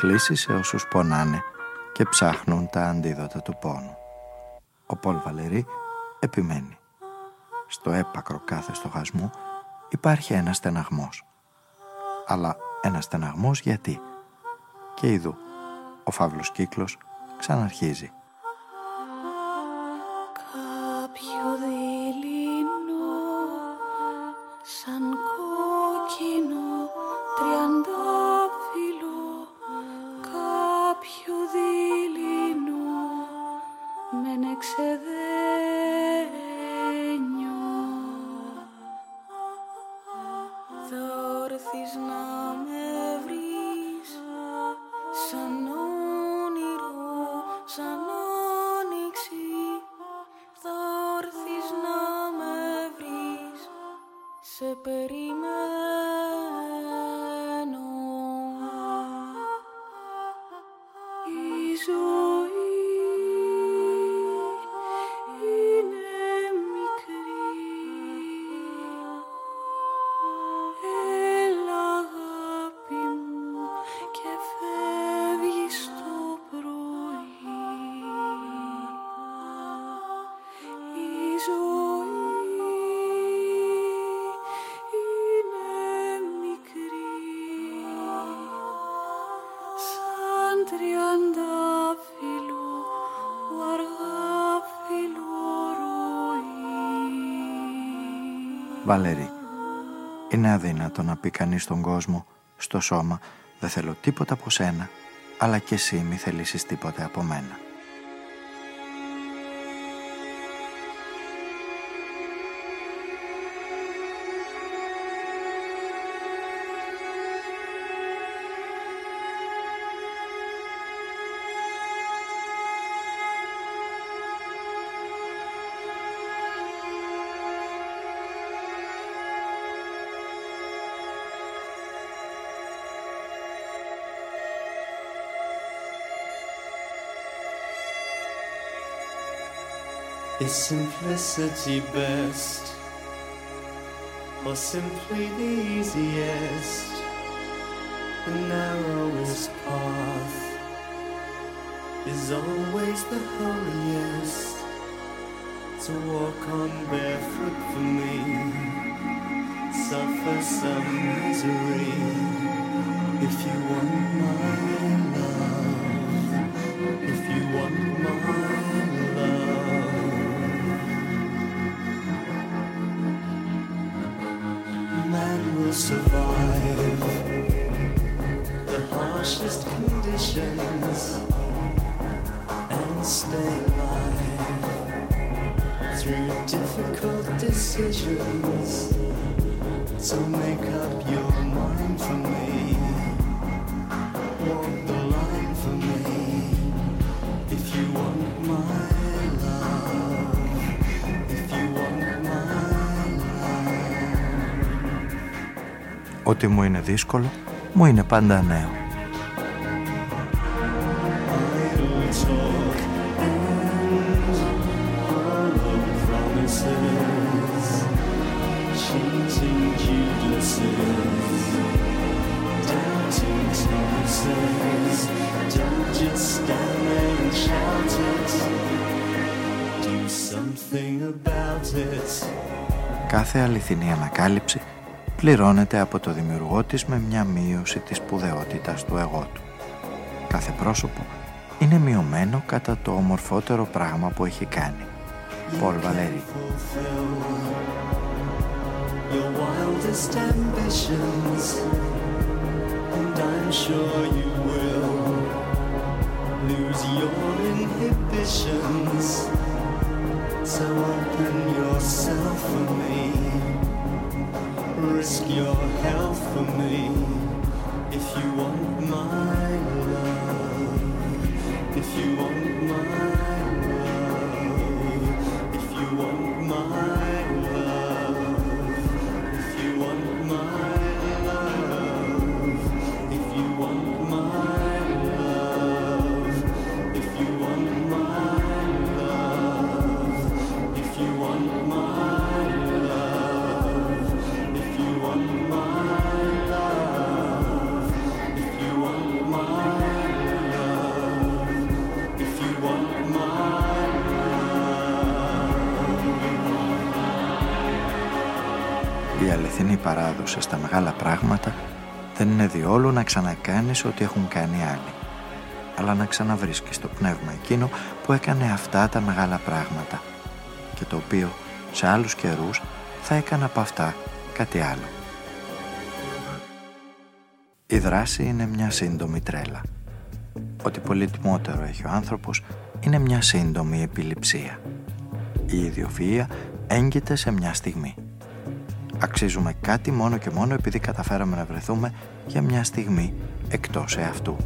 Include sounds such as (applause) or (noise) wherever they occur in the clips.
Κλείσεις σε όσους πονάνε και ψάχνουν τα αντίδοτα του πόνου. Ο Πολ Βαλερή επιμένει. Στο έπακρο κάθε στοχασμού υπάρχει ένα στεναγμός. Αλλά ένα στεναγμός γιατί; Και ειδού, ο φαύλος κύκλος ξαναρχίζει. Βαλέρη, είναι αδύνατο να πει κανείς στον κόσμο, στο σώμα, δεν θέλω τίποτα από σένα, αλλά και εσύ μη θελήσεις τίποτα από μένα. Is simplicity best, or simply the easiest, the narrowest path is always the holiest. To walk on barefoot for me, suffer some misery. If you want my conditions and stay alive through difficult decisions. So make up your mind for me. Walk the line for me if you want my love. If you want my Ό,τι μου είναι δύσκολο, μου είναι πάντα νέο. Κάθε αληθινή ανακάλυψη πληρώνεται από το δημιουργό της με μια μείωση της σπουδαιότητας του εγώ του. Κάθε πρόσωπο είναι μειωμένο κατά το ομορφότερο πράγμα που έχει κάνει. Πολ Βαλέρη. fulfill your wildest ambitions, and I'm sure you will lose your inhibitions. So open yourself for me, risk your health for me. Αληθινή παράδοση στα μεγάλα πράγματα δεν είναι διόλου να ξανακάνεις ό,τι έχουν κάνει άλλοι αλλά να ξαναβρίσκεις το πνεύμα εκείνο που έκανε αυτά τα μεγάλα πράγματα και το οποίο σε άλλους καιρούς θα έκανε από αυτά κάτι άλλο. Η δράση είναι μια σύντομη τρέλα. Ό,τι πολύτιμότερο έχει ο άνθρωπος είναι μια σύντομη επιληψία. Η ιδιοφυΐα έγκυται σε μια στιγμή. Αξίζουμε κάτι μόνο και μόνο επειδή καταφέραμε να βρεθούμε για μια στιγμή εκτός εαυτού.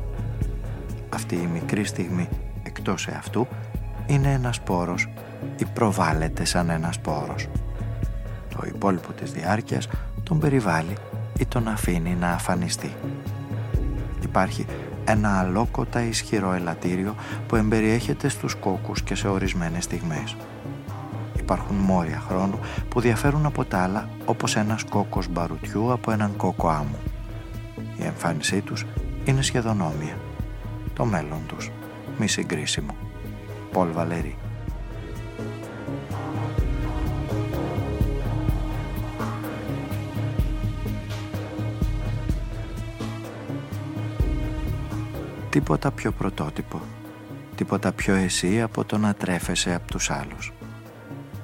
Αυτή η μικρή στιγμή εκτός εαυτού είναι ένας σπόρος ή προβάλλεται σαν ένας σπόρος. Το υπόλοιπο της διάρκειας τον περιβάλλει ή τον αφήνει να αφανιστεί. Υπάρχει ένα αλόκοτα ισχυρό ελαττήριο που εμπεριέχεται στους κόκκους και σε ορισμένες στιγμές. Υπάρχουν μόρια χρόνου που διαφέρουν από τα άλλα όπως ένας κόκκος μπαρουτιού από έναν κόκκο άμμου. Η εμφάνισή τους είναι σχεδόν όμοια. Το μέλλον τους μη συγκρίσιμο. Πολ Βαλερή Τίποτα πιο πρωτότυπο, τίποτα πιο εσύ από το να τρέφεσαι από τους άλλους.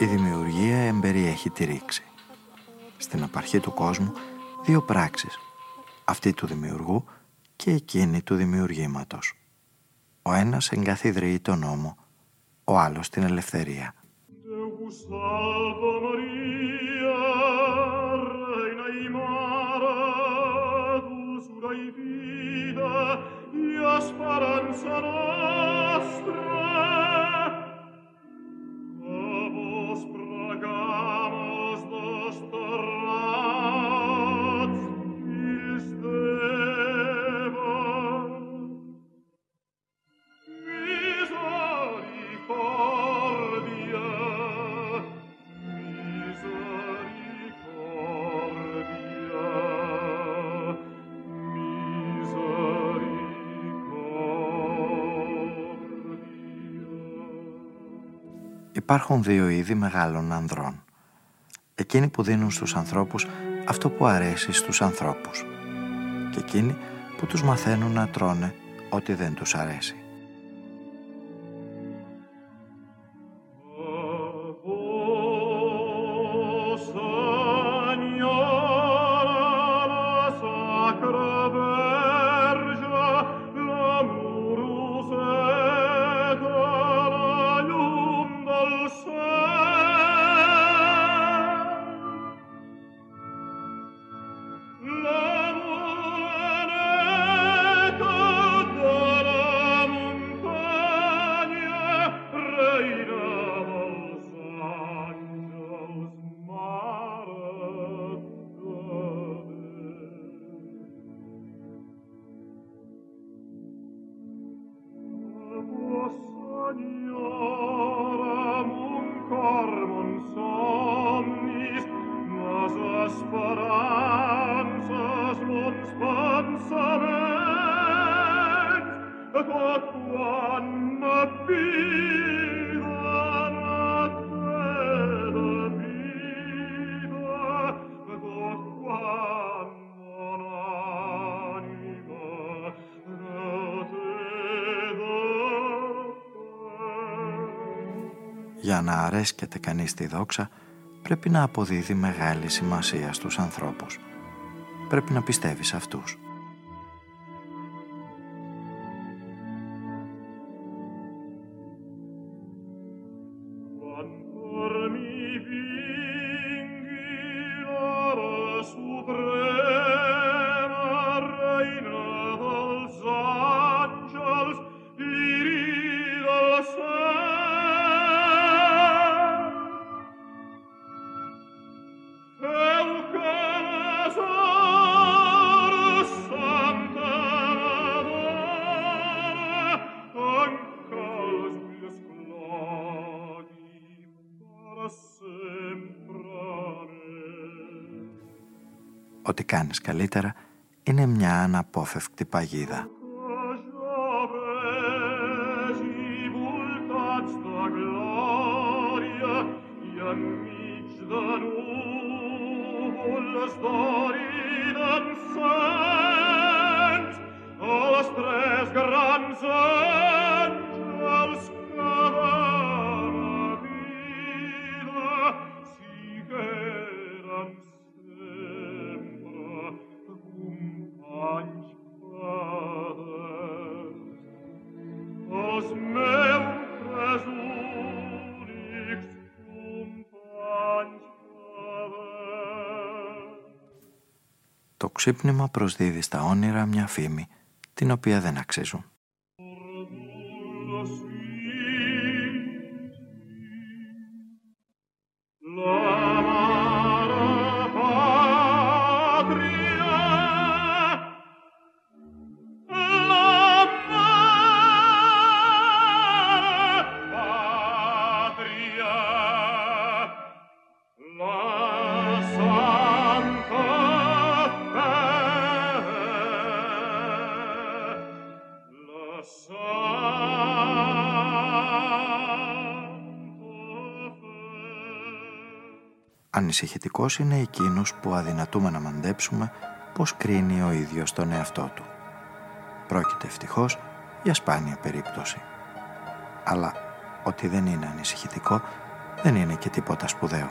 Η δημιουργία εμπεριέχει τη ρήξη. Στην απαρχή του κόσμου δύο πράξεις, αυτή του δημιουργού και εκείνη του δημιουργήματος. Ο ένας εγκαθιδρύει τον νόμο, ο άλλος την ελευθερία. Υπάρχουν δύο είδη μεγάλων ανδρών. Εκείνοι που δίνουν στους ανθρώπους αυτό που αρέσει στους ανθρώπους και εκείνοι που τους μαθαίνουν να τρώνε ό,τι δεν τους αρέσει. Για να αρέσκεται κανείς τη δόξα, πρέπει να αποδίδει μεγάλη σημασία στους ανθρώπους. Πρέπει να πιστεύεις σε αυτούς. Ό,τι κάνεις καλύτερα είναι μια αναπόφευκτη παγίδα. Ξύπνημα προσδίδει στα όνειρα μια φήμη την οποία δεν αξίζουν. Ανησυχητικός είναι εκείνος που αδυνατούμε να μαντέψουμε πώς κρίνει ο ίδιος τον εαυτό του. Πρόκειται ευτυχώς για σπάνια περίπτωση. Αλλά ότι δεν είναι ανησυχητικό δεν είναι και τίποτα σπουδαίο.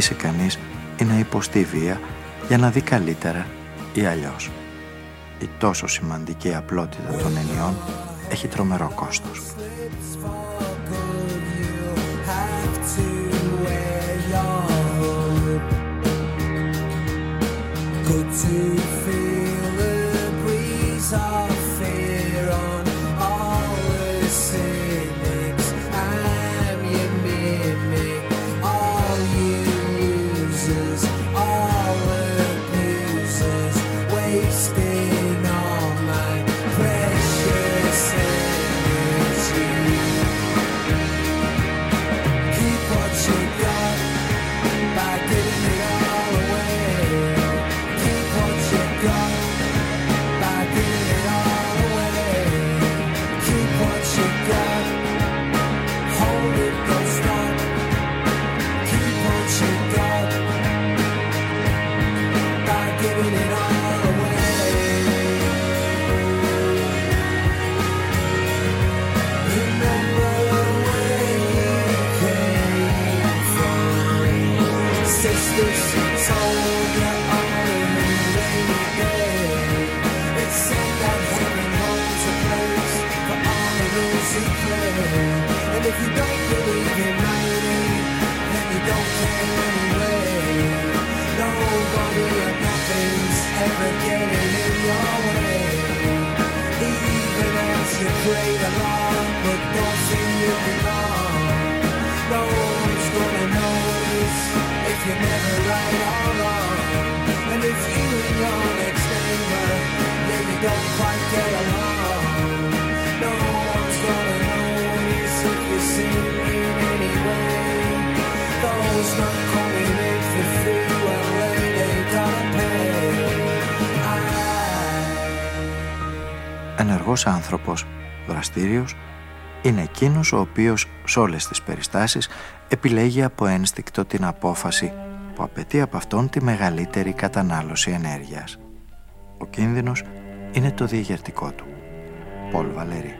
ασκήσει κανείς ή να υποστεί βία για να δει καλύτερα ή αλλιώς. Η τόσο σημαντική απλότητα των ενιών έχει τρομερό κόστος. wasting all Ενεργός άνθρωπος, δραστήριος, είναι εκείνος ο οποίος σε όλες τις περιστάσεις επιλέγει από ένστικτο την απόφαση που απαιτεί από αυτόν τη μεγαλύτερη κατανάλωση ενέργειας. Ο κίνδυνος είναι το διηγερτικό του. Πολ Βαλέρη.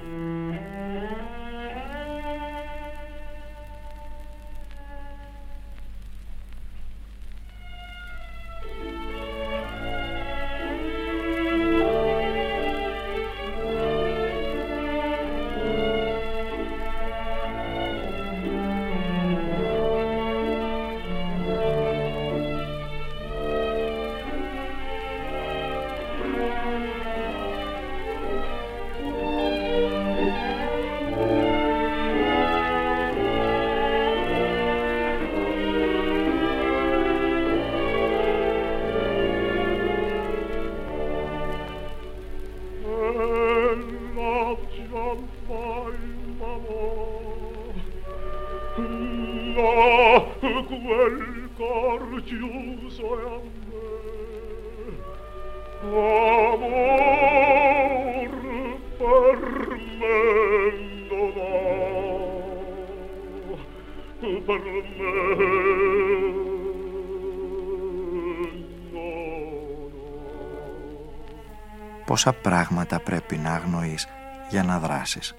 Πόσα πράγματα πρέπει να αγνοείς για να δράσεις.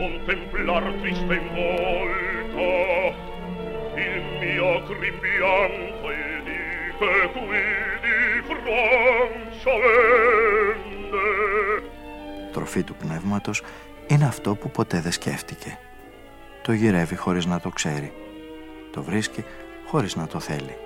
contemplar triste in volto il mio crin bianco e dice qui di Francia vende. Τροφή του πνεύματος είναι αυτό που ποτέ δεν σκέφτηκε το γυρεύει χωρίς να το ξέρει. Το βρίσκει χωρίς να το θέλει.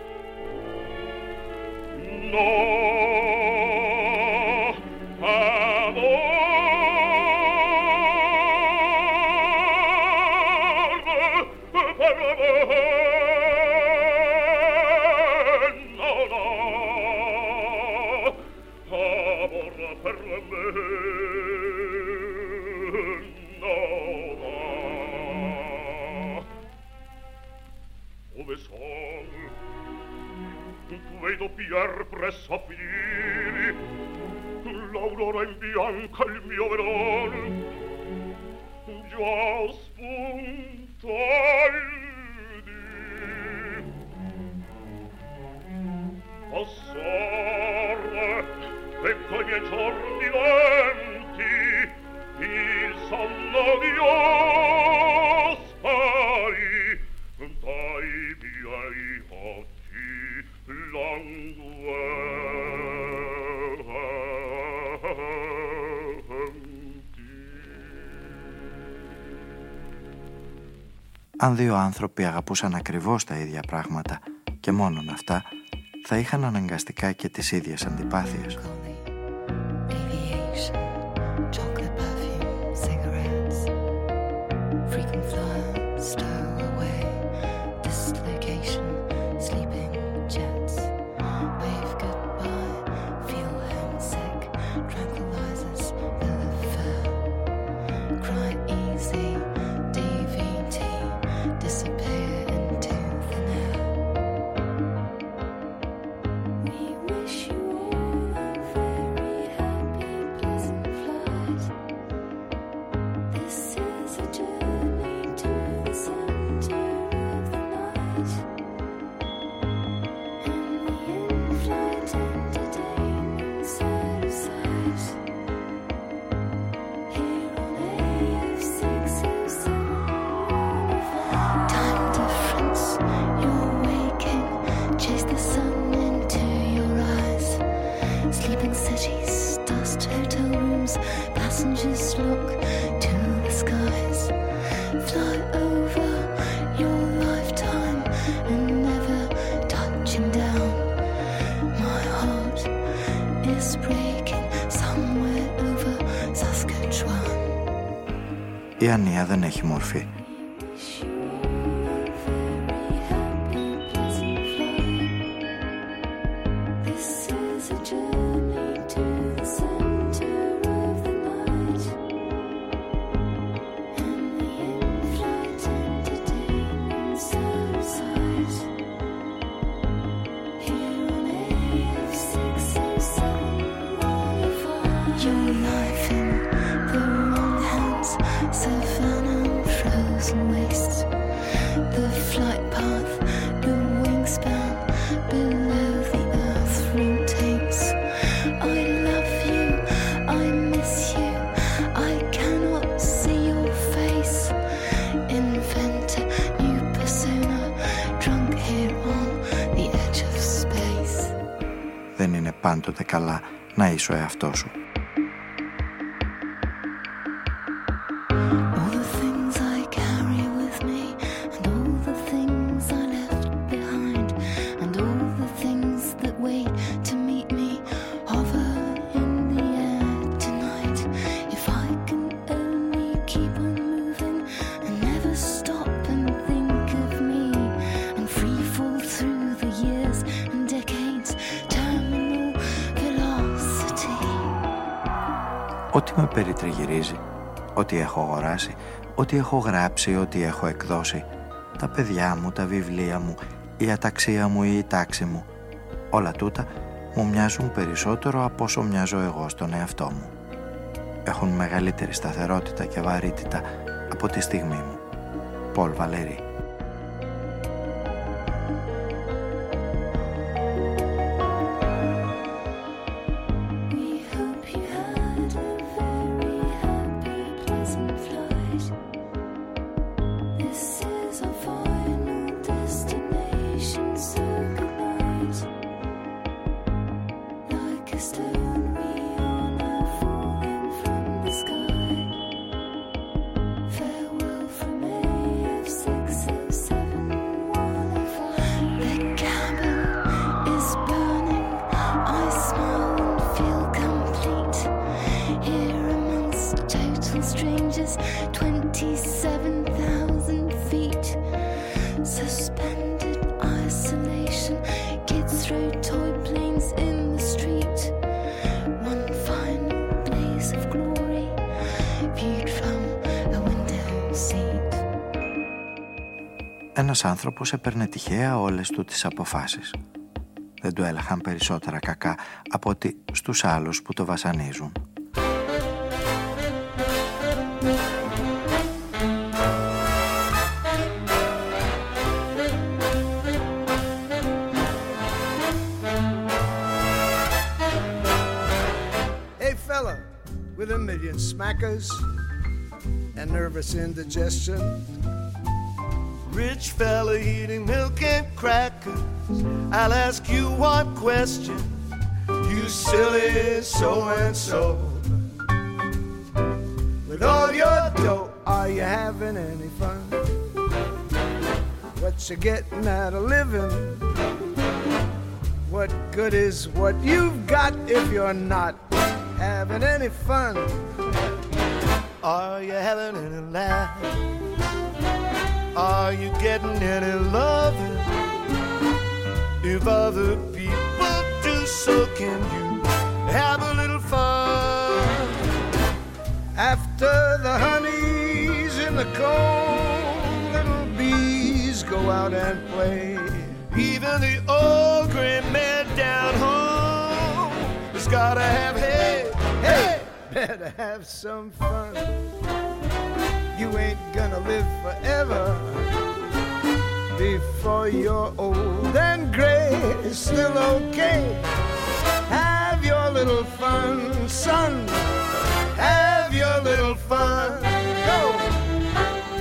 vedo pier presso finire l'aurora in bianca il mio verone già spunta il dì passare e coi miei giorni lenti il sonno di ogni Αν δύο άνθρωποι αγαπούσαν ακριβώς τα ίδια πράγματα και μόνον αυτά, θα είχαν αναγκαστικά και τις ίδιες αντιπάθειες. Η Ανία δεν έχει μορφή. πάντοτε καλά να είσαι ο εαυτός σου. Ό,τι με περιτριγυρίζει, ό,τι έχω αγοράσει, ό,τι έχω γράψει, ό,τι έχω εκδώσει, τα παιδιά μου, τα βιβλία μου, η αταξία μου ή η τάξη μου, όλα τούτα μου μοιάζουν περισσότερο από όσο μοιάζω εγώ στον εαυτό μου. Έχουν μεγαλύτερη σταθερότητα και βαρύτητα από τη στιγμή μου. Πολ Βαλερή Ένας άνθρωπος έπαιρνε τυχαία όλες του τις αποφάσεις. Δεν του έλαχαν περισσότερα κακά από ότι στους άλλους που το βασανίζουν. Hey fella, with a million smackers and nervous indigestion Rich fella eating milk and crackers. I'll ask you one question, you silly so and so. With all your dough, are you having any fun? What you getting out of living? What good is what you've got if you're not having any fun? Are you having any laugh? Are you getting any love? If other people do, so can you have a little fun. After the honey's in the comb, little bees go out and play. Even the old gray man down home has gotta have hay, hey, better have some fun. Before you're old and gray. It's still okay. Have your little fun, son. Have your little fun. Go!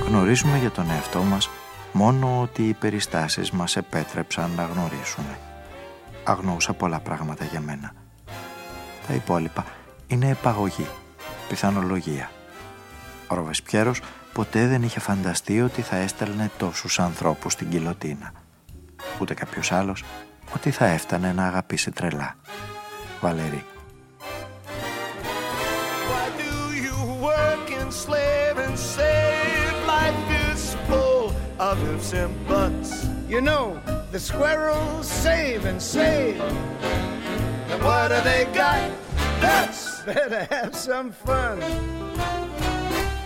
Γνωρίζουμε για τον εαυτό μας μόνο ότι οι περιστάσεις μας επέτρεψαν να γνωρίσουμε. Αγνοούσα πολλά πράγματα για μένα. Τα υπόλοιπα είναι επαγωγή, πιθανολογία. Ο Ροβεσπιέρος ποτέ δεν είχε φανταστεί ότι θα έστελνε τόσους ανθρώπους στην κοιλωτίνα. Ούτε κάποιος άλλος ότι θα έφτανε να αγαπήσει τρελά. Βαλερή. Why do you work and slave and say of ifs and buts. You know, the squirrels save and save. And what do they got? Nuts! (laughs) Better have some fun.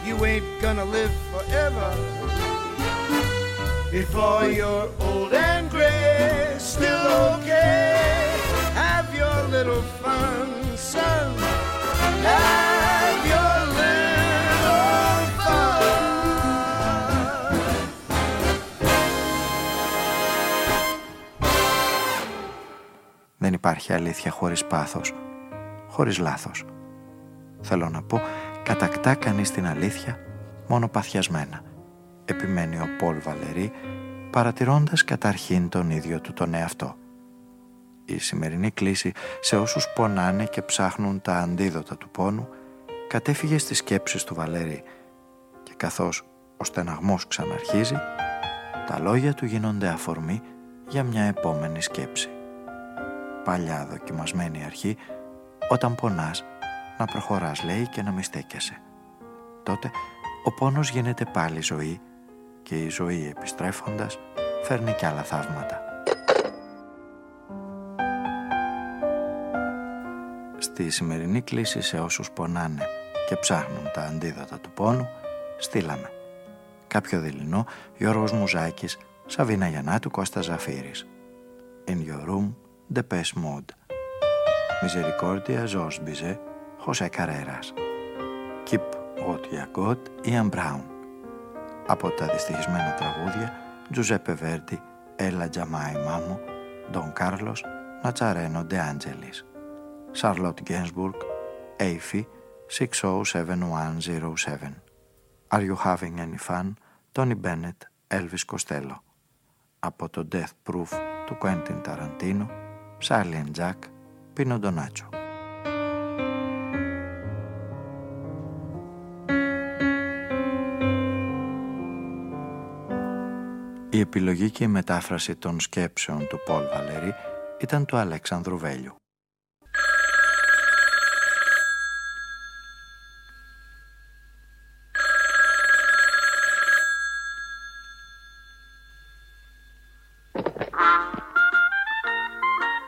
You ain't gonna live forever. Before you're old and gray, still okay. Have your little fun, son. Have your little fun. Δεν υπάρχει αλήθεια χωρίς πάθος, χωρίς λάθος. Θέλω να πω, κατακτά κανείς την αλήθεια μόνο παθιασμένα. Επιμένει ο Πολ Βαλερή, παρατηρώντας καταρχήν τον ίδιο του τον εαυτό. Η σημερινή κλίση σε όσους πονάνε και ψάχνουν τα αντίδοτα του πόνου κατέφυγε στις σκέψεις του Βαλερή και καθώς ο στεναγμός ξαναρχίζει, τα λόγια του γίνονται αφορμή για μια επόμενη σκέψη. Παλιά δοκιμασμένη αρχή, όταν πονάς, να προχωράς λέει και να μη στέκεσαι. Τότε ο πόνος γίνεται πάλι ζωή και η ζωή επιστρέφοντας φέρνει κι άλλα θαύματα. Στη σημερινή κλίση σε όσους πονάνε και ψάχνουν τα αντίδοτα του πόνου, στείλαμε κάποιο δειλινό Γιώργος Μουζάκης, Σαβίνα Γιαννάτου, Κώστα Ζαφύρης. In your room, Depeche Mode. Misericordia, Ζος Μπιζέ, Χωσέ Καρέρας. Keep What You Got, Ian Brown. Από τα δυστυχισμένα τραγούδια, Giuseppe Verdi, Ella giammai m'amò, Don Carlos, Nazzareno De Angelis. Charlotte Gainsbourg, AF, 607107. Are You Having Any Fun, Tony Bennett, Elvis Costello. Από το Death Proof του Quentin Tarantino, Charlie and Jack, Pino Donaggio. Επιλογή και η μετάφραση των σκέψεων του Πολ Βαλερή ήταν του Αλέξανδρου Βέλιου.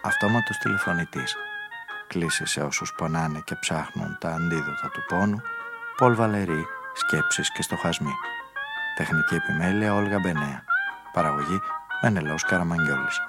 Αυτόματος τηλεφωνητής. Κλείσει σε όσους πονάνε και ψάχνουν τα αντίδοτα του πόνου. Πολ Βαλερή, σκέψεις και στοχασμοί. Τεχνική επιμέλεια Όλγα Μπενέα. Παραγωγή Μενελός Καραμαγγιόλης.